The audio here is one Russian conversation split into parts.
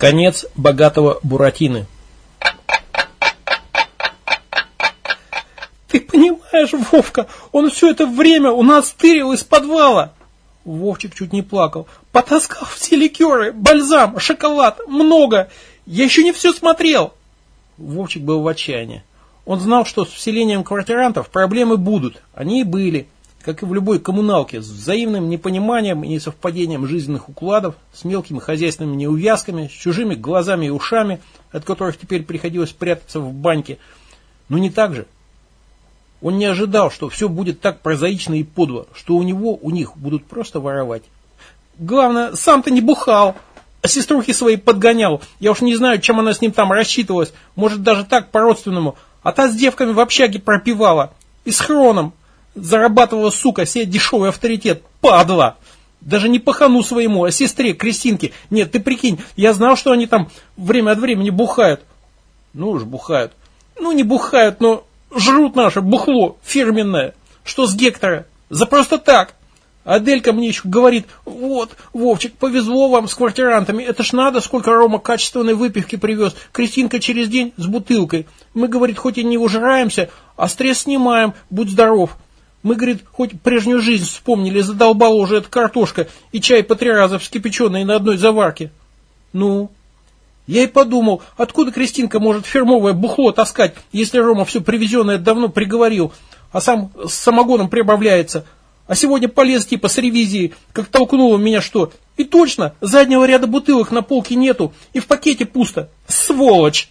Конец богатого Буратины. Ты понимаешь, Вовка, он все это время у нас тырил из подвала. Вовчик чуть не плакал. Потаскал все ликеры, бальзам, шоколад, много. Я еще не все смотрел. Вовчик был в отчаянии. Он знал, что с вселением квартирантов проблемы будут. Они и были как и в любой коммуналке, с взаимным непониманием и несовпадением жизненных укладов, с мелкими хозяйственными неувязками, с чужими глазами и ушами, от которых теперь приходилось прятаться в баньке. Но не так же. Он не ожидал, что все будет так прозаично и подло, что у него, у них будут просто воровать. Главное, сам-то не бухал, а сеструхи свои подгонял. Я уж не знаю, чем она с ним там рассчитывалась. Может, даже так, по-родственному. А та с девками в общаге пропивала. И с хроном. Зарабатывала, сука, себе дешевый авторитет. Падла! Даже не пахану своему, а сестре, Кристинке. Нет, ты прикинь, я знал, что они там время от времени бухают. Ну уж бухают. Ну не бухают, но жрут наше бухло фирменное. Что с Гектора? За просто так. Аделька мне еще говорит, вот, Вовчик, повезло вам с квартирантами, это ж надо, сколько Рома качественной выпивки привез. Кристинка через день с бутылкой. Мы, говорит, хоть и не ужираемся, а стресс снимаем, будь здоров. Мы, говорит, хоть прежнюю жизнь вспомнили, задолбала уже эта картошка и чай по три раза вскипяченный на одной заварке. Ну, я и подумал, откуда Кристинка может фирмовое бухло таскать, если Рома все привезенное давно приговорил, а сам с самогоном прибавляется. А сегодня полез типа с ревизией, как толкнуло меня что. И точно, заднего ряда бутылок на полке нету, и в пакете пусто. Сволочь!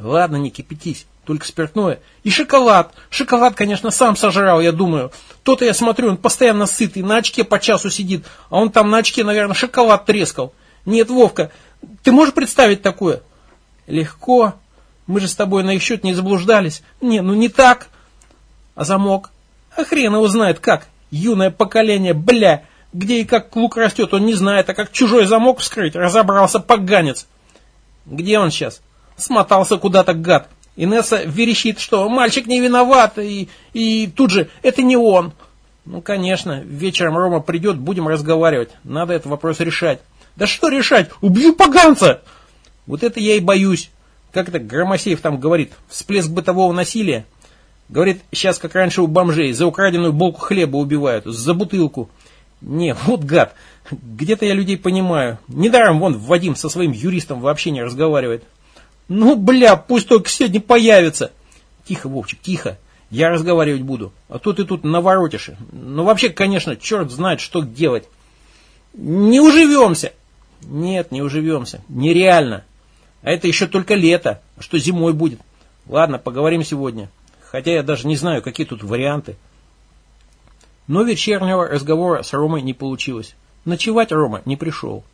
Ладно, не кипятись только спиртное. И шоколад. Шоколад, конечно, сам сожрал, я думаю. То-то я смотрю, он постоянно сытый, на очке по часу сидит, а он там на очке, наверное, шоколад трескал. Нет, Вовка, ты можешь представить такое? Легко. Мы же с тобой на их счет не заблуждались. Не, ну не так. А замок? А хрен его знает как. Юное поколение, бля. Где и как лук растет, он не знает, а как чужой замок вскрыть, разобрался поганец. Где он сейчас? Смотался куда-то гад. Инесса верещит, что мальчик не виноват, и, и тут же это не он. Ну, конечно, вечером Рома придет, будем разговаривать. Надо этот вопрос решать. Да что решать? Убью поганца! Вот это я и боюсь. Как это Громосеев там говорит? Всплеск бытового насилия. Говорит, сейчас как раньше у бомжей, за украденную булку хлеба убивают, за бутылку. Не, вот гад. Где-то я людей понимаю. Недаром вон Вадим со своим юристом вообще не разговаривает. Ну, бля, пусть только сегодня появится. Тихо, Вовчик, тихо. Я разговаривать буду. А то ты тут наворотишь. Ну, вообще, конечно, черт знает, что делать. Не уживемся. Нет, не уживемся. Нереально. А это еще только лето. А что зимой будет? Ладно, поговорим сегодня. Хотя я даже не знаю, какие тут варианты. Но вечернего разговора с Ромой не получилось. Ночевать Рома не пришел.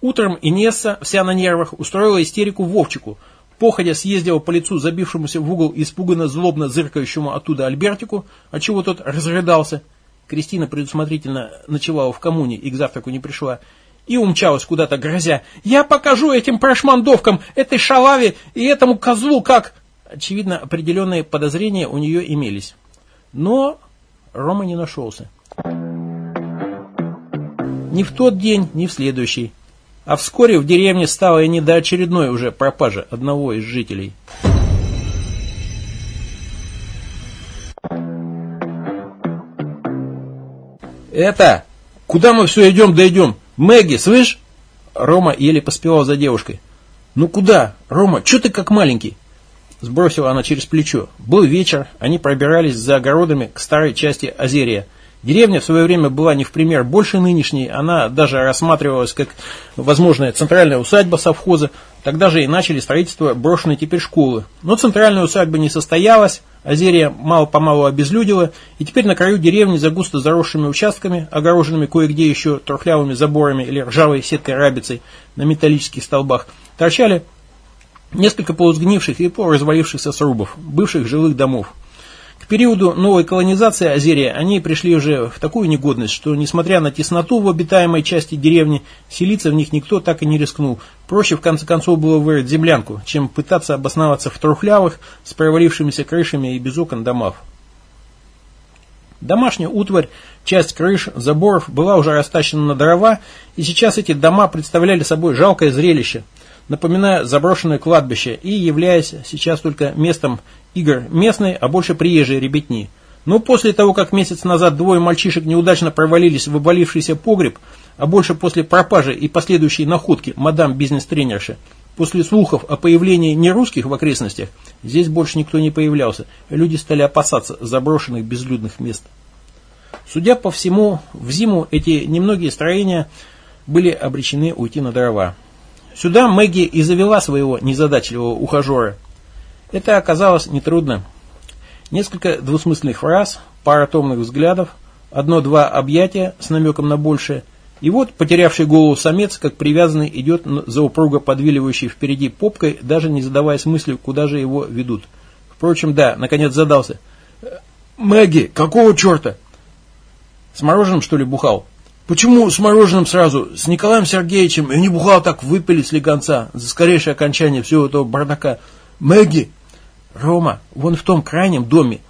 Утром Инесса, вся на нервах, устроила истерику Вовчику. Походя съездила по лицу забившемуся в угол испуганно злобно зыркающему оттуда Альбертику, отчего тот разрыдался. Кристина предусмотрительно ночевала в коммуне и к завтраку не пришла. И умчалась куда-то, грозя. «Я покажу этим прошмандовкам, этой шалаве и этому козлу, как...» Очевидно, определенные подозрения у нее имелись. Но Рома не нашелся. Ни в тот день, ни в следующий. А вскоре в деревне стало и не до очередной уже пропажи одного из жителей. «Это! Куда мы все идем да идем? Мэгги, слышь?» Рома еле поспевал за девушкой. «Ну куда? Рома, что ты как маленький?» Сбросила она через плечо. Был вечер, они пробирались за огородами к старой части Азерия – Деревня в свое время была не в пример больше нынешней, она даже рассматривалась как возможная центральная усадьба совхоза, тогда же и начали строительство брошенной теперь школы. Но центральная усадьба не состоялась, Азерия мало-помалу обезлюдила, и теперь на краю деревни за густо заросшими участками, огороженными кое-где еще трухлявыми заборами или ржавой сеткой рабицей на металлических столбах, торчали несколько полусгнивших и полуразвалившихся срубов, бывших жилых домов периоду новой колонизации Азерия они пришли уже в такую негодность, что, несмотря на тесноту в обитаемой части деревни, селиться в них никто так и не рискнул. Проще, в конце концов, было вырыть землянку, чем пытаться обосноваться в трухлявых, с провалившимися крышами и без окон домах. Домашняя утварь, Часть крыш, заборов была уже растащена на дрова, и сейчас эти дома представляли собой жалкое зрелище, напоминая заброшенное кладбище и являясь сейчас только местом игр местной, а больше приезжей ребятни. Но после того, как месяц назад двое мальчишек неудачно провалились в обвалившийся погреб, а больше после пропажи и последующей находки мадам бизнес-тренерши, после слухов о появлении нерусских в окрестностях, здесь больше никто не появлялся, люди стали опасаться заброшенных безлюдных мест. Судя по всему, в зиму эти немногие строения были обречены уйти на дрова. Сюда Мэгги и завела своего незадачливого ухажера. Это оказалось нетрудно. Несколько двусмысленных фраз, пара томных взглядов, одно-два объятия с намеком на большее, и вот потерявший голову самец, как привязанный, идет за упруго подвиливающий впереди попкой, даже не задаваясь мыслью, куда же его ведут. Впрочем, да, наконец задался. «Мэгги, какого черта?» «С мороженым, что ли, бухал?» Почему с мороженым сразу? С Николаем Сергеевичем и не бухал так выпили с легонца за скорейшее окончание всего этого бардака. Мэгги! Рома, вон в том крайнем доме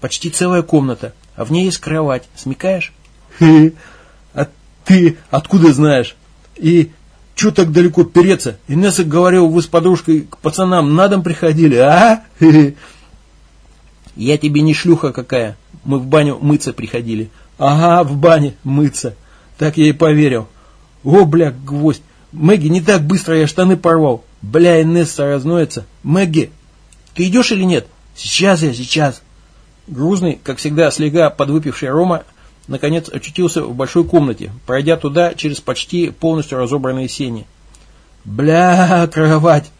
почти целая комната, а в ней есть кровать. Смекаешь? Хе, а ты откуда знаешь? И что так далеко переться? Инесса говорил, вы с подружкой к пацанам на дом приходили, а? Хе. Я тебе не шлюха какая. Мы в баню мыться приходили. Ага, в бане мыться. Так я и поверил. О, бля, гвоздь. Мэгги, не так быстро я штаны порвал. Бля, Инесса разноется. Мэгги, ты идешь или нет? Сейчас я, сейчас. Грузный, как всегда, слегка подвыпивший Рома, наконец очутился в большой комнате, пройдя туда через почти полностью разобранные сени. «Бля, кровать!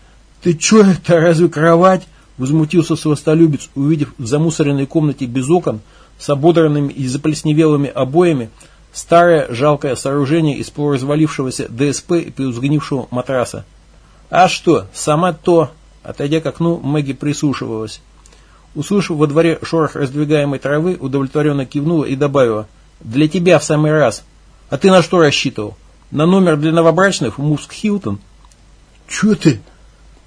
Ты чё это, разве кровать?» Возмутился свостолюбец, увидев в замусоренной комнате без окон с ободранными и заплесневелыми обоями, старое жалкое сооружение из полуразвалившегося ДСП и сгнившего матраса. А что, сама то, отойдя к окну, Мэгги прислушивалась. Услышав во дворе шорох раздвигаемой травы, удовлетворенно кивнула и добавила, «Для тебя в самый раз. А ты на что рассчитывал? На номер для новобрачных в Муск Хилтон?» «Че ты?»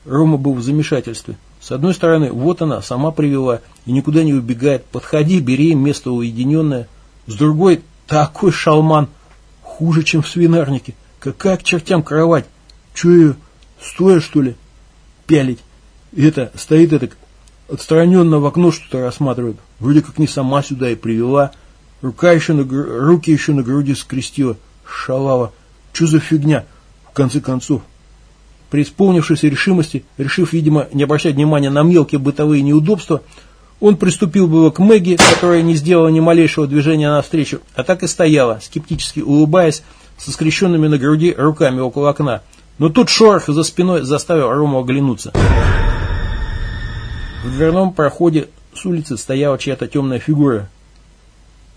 Рома был в замешательстве. С одной стороны, вот она, сама привела и никуда не убегает. Подходи, бери место уединенное. С другой, такой шалман. Хуже, чем в свинарнике. Какая к чертям кровать? Че ее, стоя что ли? Пялить. Это, стоит это отстраненно в окно что-то рассматривает. Вроде как не сама сюда и привела. Рука еще на, руки еще на груди скрестила. Шалава. Что за фигня? В конце концов, при исполнившейся решимости, решив, видимо, не обращать внимания на мелкие бытовые неудобства, он приступил было к Мэгги, которая не сделала ни малейшего движения навстречу, а так и стояла, скептически улыбаясь, со скрещенными на груди руками около окна. Но тут шорох за спиной заставил Рому оглянуться. В дверном проходе с улицы стояла чья-то темная фигура.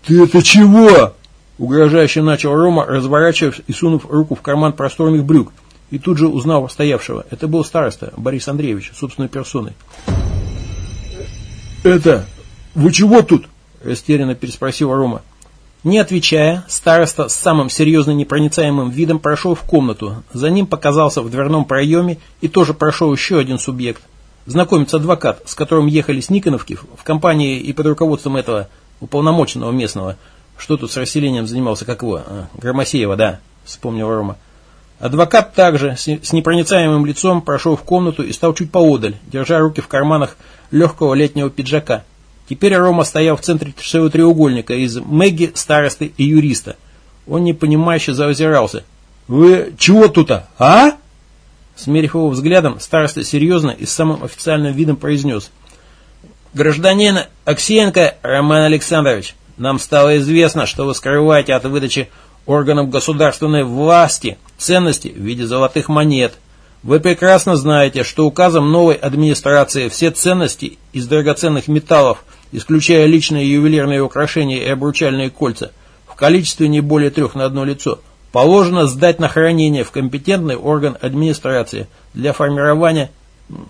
«Ты это чего?» Угрожающе начал Рома, разворачиваясь и сунув руку в карман просторных брюк – и тут же узнал стоявшего. Это был староста Борис Андреевич, собственной персоной. «Это... Вы чего тут?» – растерянно переспросил Рома. Не отвечая, староста с самым серьезно непроницаемым видом прошел в комнату. За ним показался в дверном проеме и тоже прошел еще один субъект. Знакомец-адвокат, с которым ехали с Никоновки в компании и под руководством этого уполномоченного местного. Что тут с расселением занимался, как его? А, Громосеева, да, вспомнил Рома. Адвокат также с непроницаемым лицом прошел в комнату и стал чуть поодаль, держа руки в карманах легкого летнего пиджака. Теперь Рома стоял в центре своего треугольника из Мэгги, старосты и юриста. Он непонимающе заозирался. «Вы чего тут, а?» Смерив его взглядом, староста серьезно и с самым официальным видом произнес. «Гражданин Аксенко Роман Александрович, нам стало известно, что вы скрываете от выдачи органам государственной власти ценности в виде золотых монет. Вы прекрасно знаете, что указом новой администрации все ценности из драгоценных металлов, исключая личные ювелирные украшения и обручальные кольца, в количестве не более трех на одно лицо, положено сдать на хранение в компетентный орган администрации для формирования,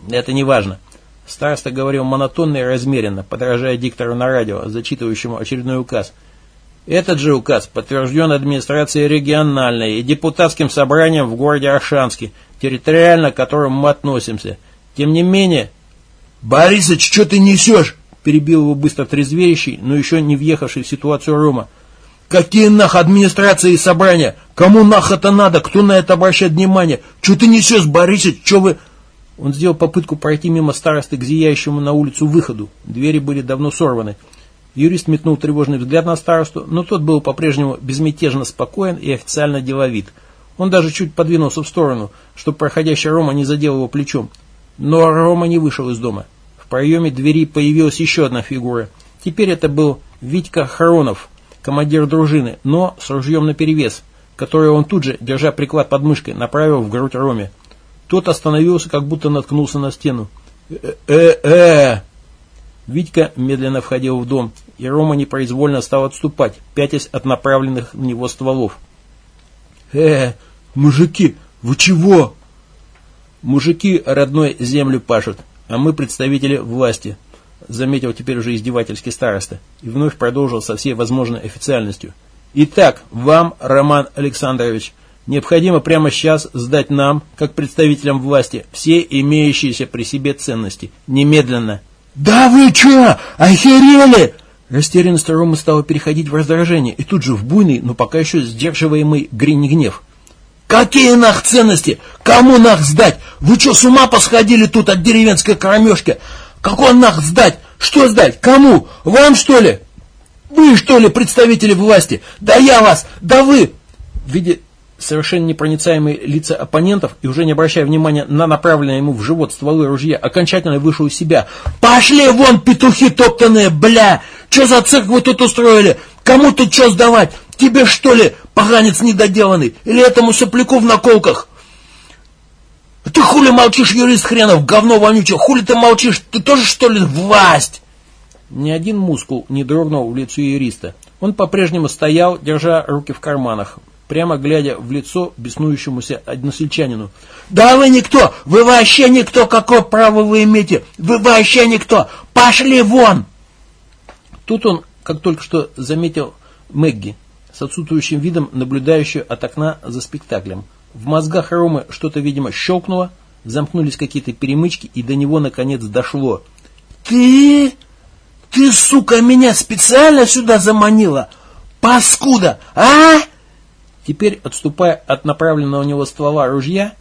это не важно. Староста говорил монотонно и размеренно, подражая диктору на радио, зачитывающему очередной указ – этот же указ подтвержден администрацией региональной и депутатским собранием в городе Аршанске, территориально к которому мы относимся. Тем не менее... «Борисыч, что ты несешь?» перебил его быстро трезвеющий, но еще не въехавший в ситуацию Рома. Какие нах администрации и собрания? Кому нах это надо? Кто на это обращает внимание? Что ты несешь, Борисыч? Что вы...» Он сделал попытку пройти мимо старосты к зияющему на улицу выходу. Двери были давно сорваны. Юрист метнул тревожный взгляд на старосту, но тот был по-прежнему безмятежно спокоен и официально деловит. Он даже чуть подвинулся в сторону, чтобы проходящий Рома не задел его плечом. Но Рома не вышел из дома. В проеме двери появилась еще одна фигура. Теперь это был Витька Харонов, командир дружины, но с ружьем наперевес, которое он тут же, держа приклад под мышкой, направил в грудь Роме. Тот остановился, как будто наткнулся на стену. «Э-э-э!» Витька медленно входил в дом, и Рома непроизвольно стал отступать, пятясь от направленных в него стволов. «Э, мужики, вы чего?» «Мужики родной землю пашут, а мы представители власти», заметил теперь уже издевательский староста, и вновь продолжил со всей возможной официальностью. «Итак, вам, Роман Александрович, необходимо прямо сейчас сдать нам, как представителям власти, все имеющиеся при себе ценности. Немедленно!» «Да вы что, охерели?» Растерянность Ромы стала переходить в раздражение, и тут же в буйный, но пока еще сдерживаемый гнев. «Какие нах ценности? Кому нах сдать? Вы что, с ума посходили тут от деревенской кормежки? Какой нах сдать? Что сдать? Кому? Вам, что ли? Вы, что ли, представители власти? Да я вас! Да вы!» Видя совершенно непроницаемые лица оппонентов и уже не обращая внимания на направленное ему в живот стволы ружья, окончательно вышел из себя. «Пошли вон, петухи топтанные, бля! Что за цирк вы тут устроили? Кому тут что сдавать? Тебе что ли, поганец недоделанный? Или этому сопляку в наколках?» «Ты хули молчишь, юрист хренов, говно вонючее? Хули ты молчишь? Ты тоже что ли власть?» Ни один мускул не дрогнул в лице юриста. Он по-прежнему стоял, держа руки в карманах, прямо глядя в лицо беснующемуся односельчанину. «Да вы никто! Вы вообще никто! Какое право вы имеете? Вы вообще никто! Пошли вон!» Тут он, как только что заметил Мэгги, с отсутствующим видом, наблюдающую от окна за спектаклем. В мозгах Ромы что-то, видимо, щелкнуло, замкнулись какие-то перемычки, и до него, наконец, дошло. «Ты? Ты, сука, меня специально сюда заманила? Паскуда, а?» Теперь, отступая от направленного у него ствола ружья,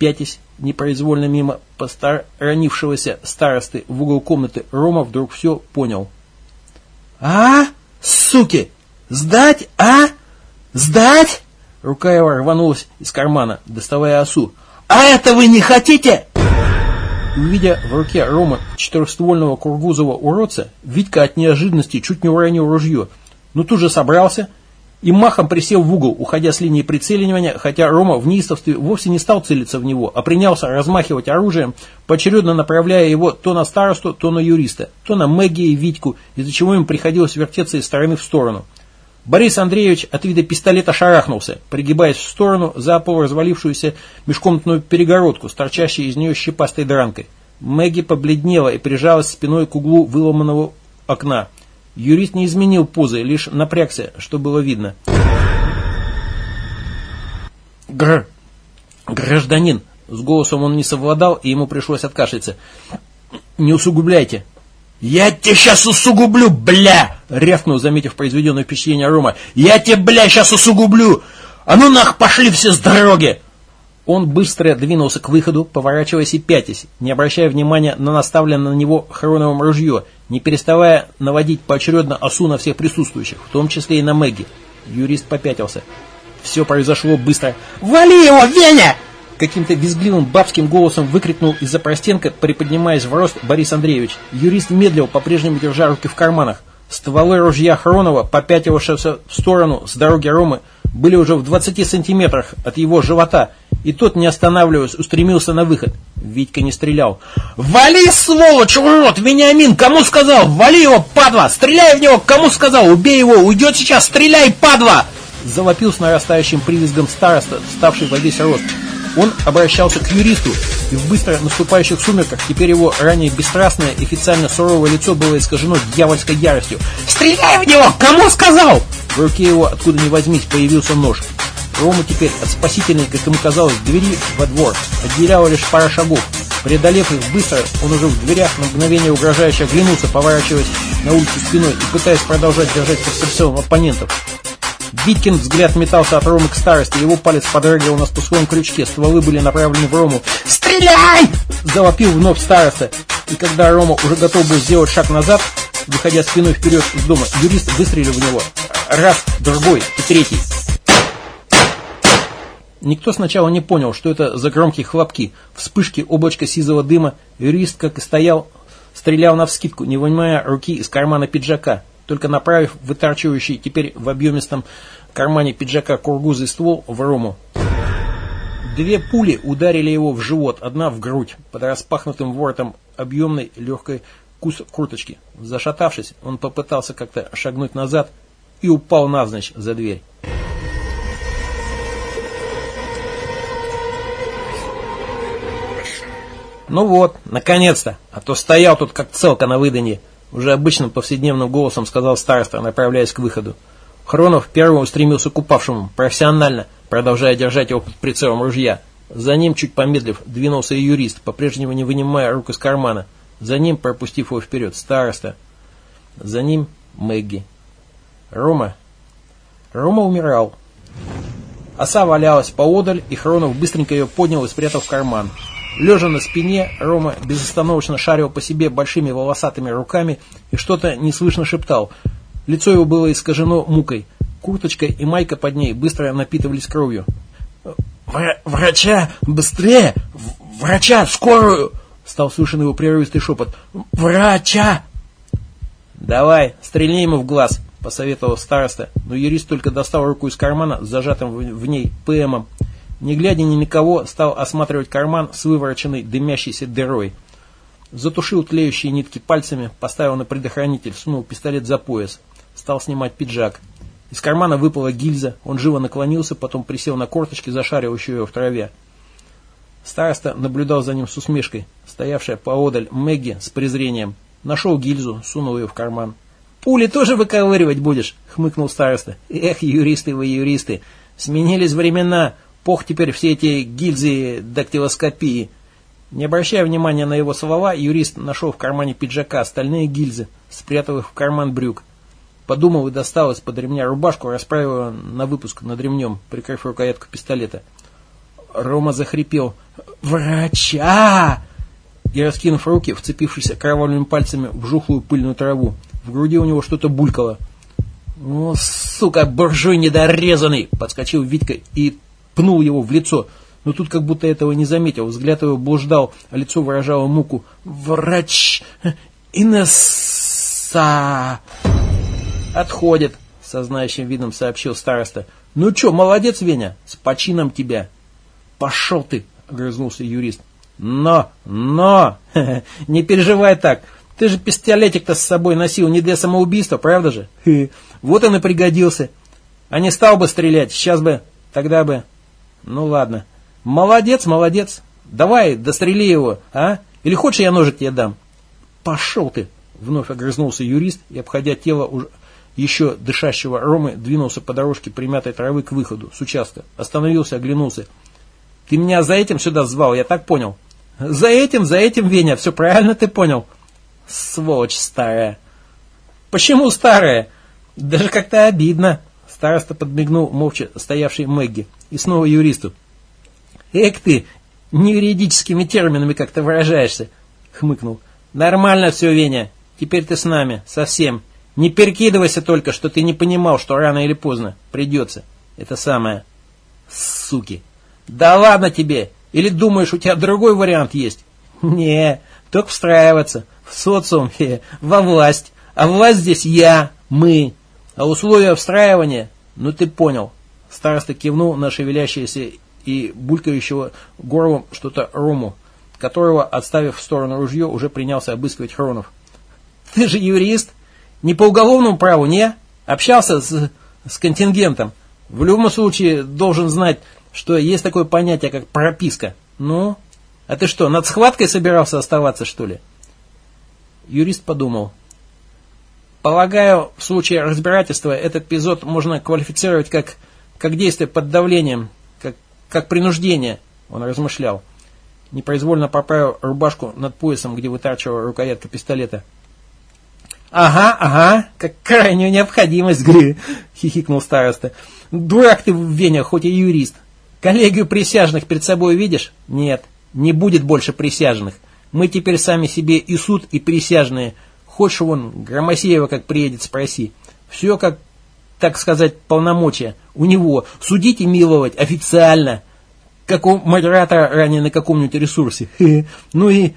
пятясь непроизвольно мимо посторонившегося старосты в угол комнаты, Рома вдруг все понял. «А? Суки! Сдать, а? Сдать?» Рука его рванулась из кармана, доставая осу. «А это вы не хотите?» Увидя в руке Рома четырехствольного кургузового уродца, Витька от неожиданности чуть не уронил ружье, но тут же собрался и махом присел в угол, уходя с линии прицеливания, хотя Рома в неистовстве вовсе не стал целиться в него, а принялся размахивать оружием, поочередно направляя его то на старосту, то на юриста, то на Мэгги и Витьку, из-за чего им приходилось вертеться из стороны в сторону. Борис Андреевич от вида пистолета шарахнулся, пригибаясь в сторону за полуразвалившуюся межкомнатную перегородку с торчащей из нее щепастой дранкой. Мэгги побледнела и прижалась спиной к углу выломанного окна. Юрист не изменил позы, лишь напрягся, что было видно. Гр... Гражданин. С голосом он не совладал, и ему пришлось откашляться. Не усугубляйте. «Я тебе сейчас усугублю, бля!» Рявкнул, заметив произведенное впечатление Рома. «Я тебе, бля, сейчас усугублю! А ну нах, пошли все с дороги!» Он быстро двинулся к выходу, поворачиваясь и пятясь, не обращая внимания на наставленное на него хроновым ружье, не переставая наводить поочередно осу на всех присутствующих, в том числе и на Мэгги. Юрист попятился. Все произошло быстро. «Вали его, Веня!» Каким-то визгливым бабским голосом выкрикнул из-за простенка, приподнимаясь в рост, Борис Андреевич. Юрист медлил, по-прежнему держа руки в карманах. Стволы ружья Хронова, попятившегося в сторону с дороги Ромы, были уже в 20 сантиметрах от его живота, и тот, не останавливаясь, устремился на выход. Витька не стрелял. «Вали, сволочь, урод! Вениамин, кому сказал? Вали его, падла! Стреляй в него, кому сказал? Убей его, уйдет сейчас, стреляй, падла!» Завопил с нарастающим привизгом староста, ставший во весь рост. Он обращался к юристу, и в быстро наступающих сумерках теперь его ранее бесстрастное официально суровое лицо было искажено дьявольской яростью. «Стреляй в него! Кому сказал?» В руке его, откуда ни возьмись, появился нож. Рому теперь от спасительной, как ему казалось, двери во двор отделяла лишь пара шагов. Преодолев их быстро, он уже в дверях на мгновение угрожающе оглянулся, поворачиваясь на улицу спиной и пытаясь продолжать держать под прицелом оппонентов. Виткин взгляд метался от Ромы к старости, его палец подрагивал на спусковом крючке, стволы были направлены в Рому. «Стреляй!» – завопил вновь староста. И когда Рома уже готов был сделать шаг назад, выходя спиной вперед из дома, юрист выстрелил в него. Раз, другой и третий. Никто сначала не понял, что это за громкие хлопки, вспышки, облачко сизого дыма. Юрист, как и стоял, стрелял навскидку, не вынимая руки из кармана пиджака, только направив вытарчивающий теперь в объемистом кармане пиджака кургузый ствол в Рому. Две пули ударили его в живот, одна в грудь, под распахнутым воротом объемной легкой курточки. Зашатавшись, он попытался как-то шагнуть назад и упал навзничь за дверь. Ну вот, наконец-то, а то стоял тут как целка на выданье, уже обычным повседневным голосом сказал староста, направляясь к выходу. Хронов первым устремился к упавшему, профессионально, продолжая держать его под прицелом ружья. За ним, чуть помедлив, двинулся и юрист, по-прежнему не вынимая рук из кармана. За ним, пропустив его вперед, староста. За ним Мэгги. Рома. Рома умирал. Оса валялась поодаль, и Хронов быстренько ее поднял и спрятал в карман. Лежа на спине, Рома безостановочно шарил по себе большими волосатыми руками и что-то неслышно шептал. Лицо его было искажено мукой. Курточка и майка под ней быстро напитывались кровью. «Врача! Быстрее! Врача! Скорую!» Стал слышен его прерывистый шепот. «Врача!» «Давай, стрельни ему в глаз!» Посоветовал староста, но юрист только достал руку из кармана с зажатым в ней ПМом не глядя ни на кого, стал осматривать карман с вывороченной дымящейся дырой. Затушил тлеющие нитки пальцами, поставил на предохранитель, сунул пистолет за пояс. Стал снимать пиджак. Из кармана выпала гильза, он живо наклонился, потом присел на корточки, зашарил еще ее в траве. Староста наблюдал за ним с усмешкой. Стоявшая поодаль Мэгги с презрением. Нашел гильзу, сунул ее в карман. «Пули тоже выковыривать будешь?» — хмыкнул староста. «Эх, юристы вы, юристы! Сменились времена!» Пох теперь все эти гильзы дактилоскопии. Не обращая внимания на его слова, юрист нашел в кармане пиджака остальные гильзы, спрятал их в карман брюк. Подумал и достал из-под ремня рубашку, расправил ее на выпуск над ремнем, прикрыв рукоятку пистолета. Рома захрипел «Врача!» и, раскинув руки, вцепившись кровавыми пальцами в жухлую пыльную траву, в груди у него что-то булькало. «Ну, сука, буржуй недорезанный!» Подскочил Витька и пнул его в лицо, но тут как будто этого не заметил. Взгляд его блуждал, а лицо выражало муку. «Врач! Инесса!» «Отходит», — со знающим видом сообщил староста. «Ну что, молодец, Веня, с почином тебя!» «Пошел ты!» — огрызнулся юрист. «Но, но! Не переживай так!» Ты же пистолетик-то с собой носил не для самоубийства, правда же? Вот он и пригодился. А не стал бы стрелять, сейчас бы, тогда бы... Ну ладно. Молодец, молодец. Давай, дострели его, а? Или хочешь, я ножик тебе дам? Пошел ты, вновь огрызнулся юрист и, обходя тело уже еще дышащего Ромы, двинулся по дорожке примятой травы к выходу с участка. Остановился, оглянулся. Ты меня за этим сюда звал, я так понял. За этим, за этим, Веня, все правильно ты понял. Сволочь старая. Почему старая? Даже как-то обидно. Староста подмигнул молча стоявшей Мэгги и снова юристу. «Эк ты, не юридическими терминами как-то выражаешься», — хмыкнул. «Нормально все, Веня. Теперь ты с нами. Совсем. Не перекидывайся только, что ты не понимал, что рано или поздно придется. Это самое. Суки. Да ладно тебе. Или думаешь, у тебя другой вариант есть? Не, только встраиваться. В социум, во власть. А власть здесь я, мы. А условия встраивания, ну ты понял. Староста кивнул на шевелящееся и булькающего горлом что-то Рому, которого, отставив в сторону ружье, уже принялся обыскивать Хронов. Ты же юрист? Не по уголовному праву, не? Общался с, с контингентом. В любом случае должен знать, что есть такое понятие, как прописка. Ну, а ты что, над схваткой собирался оставаться, что ли? Юрист подумал. Полагаю, в случае разбирательства этот эпизод можно квалифицировать как, как действие под давлением, как, как принуждение, он размышлял. Непроизвольно поправил рубашку над поясом, где вытарчивала рукоятка пистолета. Ага, ага, как крайнюю необходимость, гры, хихикнул староста. Дурак ты, Веня, хоть и юрист. Коллегию присяжных перед собой видишь? Нет, не будет больше присяжных. Мы теперь сами себе и суд, и присяжные. Хочешь вон, Громосеева как приедет, спроси. Все как, так сказать, полномочия. У него судить и миловать официально. Как у модератора ранее на каком-нибудь ресурсе. Ну и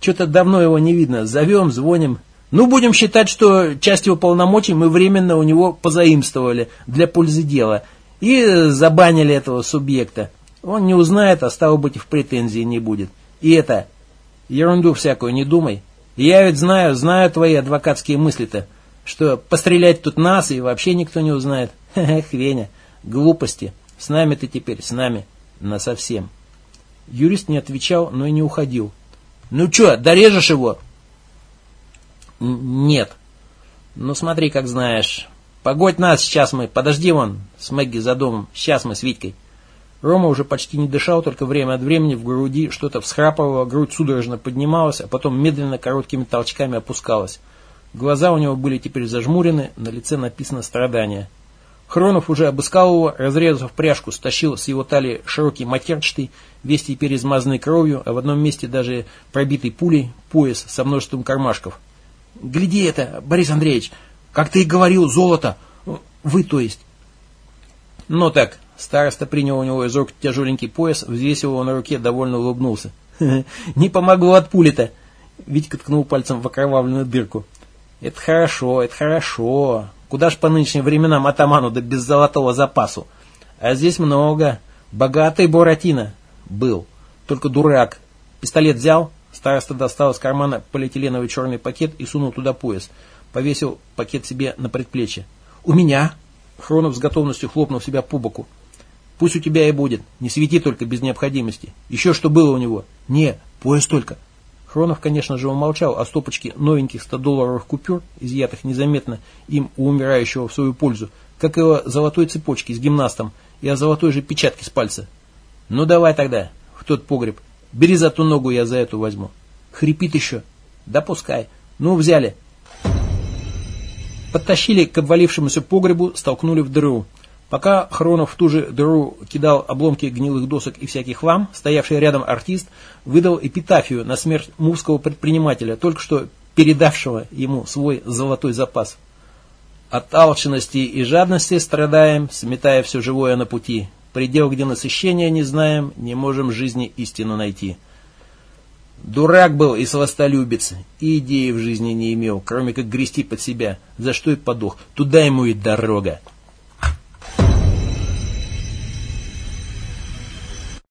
что-то давно его не видно. Зовем, звоним. Ну, будем считать, что часть его полномочий мы временно у него позаимствовали для пользы дела. И забанили этого субъекта. Он не узнает, а стало быть, в претензии не будет. И это, ерунду всякую не думай. Я ведь знаю, знаю твои адвокатские мысли-то, что пострелять тут нас и вообще никто не узнает. Эх, Веня, глупости. С нами ты теперь, с нами, насовсем. Юрист не отвечал, но и не уходил. Ну что, дорежешь его? Нет. Ну смотри, как знаешь. Погодь нас, сейчас мы. Подожди вон, с Мэгги за домом. Сейчас мы с Витькой. Рома уже почти не дышал, только время от времени в груди что-то всхрапывало, грудь судорожно поднималась, а потом медленно короткими толчками опускалась. Глаза у него были теперь зажмурены, на лице написано «страдание». Хронов уже обыскал его, разрезав пряжку, стащил с его талии широкий матерчатый, весь теперь измазанный кровью, а в одном месте даже пробитый пулей, пояс со множеством кармашков. «Гляди это, Борис Андреевич, как ты и говорил, золото, вы то есть». «Ну так, Староста принял у него из рук тяжеленький пояс, взвесил его на руке, довольно улыбнулся. «Не помогло от пули-то!» Витька ткнул пальцем в окровавленную дырку. «Это хорошо, это хорошо. Куда ж по нынешним временам атаману да без золотого запасу? А здесь много. Богатый Буратино был. Только дурак. Пистолет взял?» Староста достал из кармана полиэтиленовый черный пакет и сунул туда пояс. Повесил пакет себе на предплечье. «У меня!» Хронов с готовностью хлопнул себя по боку. Пусть у тебя и будет. Не свети только без необходимости. Еще что было у него? Не, пояс только. Хронов, конечно же, умолчал о стопочке новеньких 100-долларовых купюр, изъятых незаметно им у умирающего в свою пользу, как и о золотой цепочке с гимнастом и о золотой же печатке с пальца. Ну давай тогда, в тот погреб. Бери за ту ногу, я за эту возьму. Хрипит еще. Да пускай. Ну, взяли. Подтащили к обвалившемуся погребу, столкнули в дыру. Пока Хронов в ту же дыру кидал обломки гнилых досок и всяких хлам, стоявший рядом артист выдал эпитафию на смерть мувского предпринимателя, только что передавшего ему свой золотой запас. От алчности и жадности страдаем, сметая все живое на пути. Предел, где насыщения не знаем, не можем жизни истину найти. Дурак был и сластолюбец, и идеи в жизни не имел, кроме как грести под себя, за что и подох. Туда ему и дорога.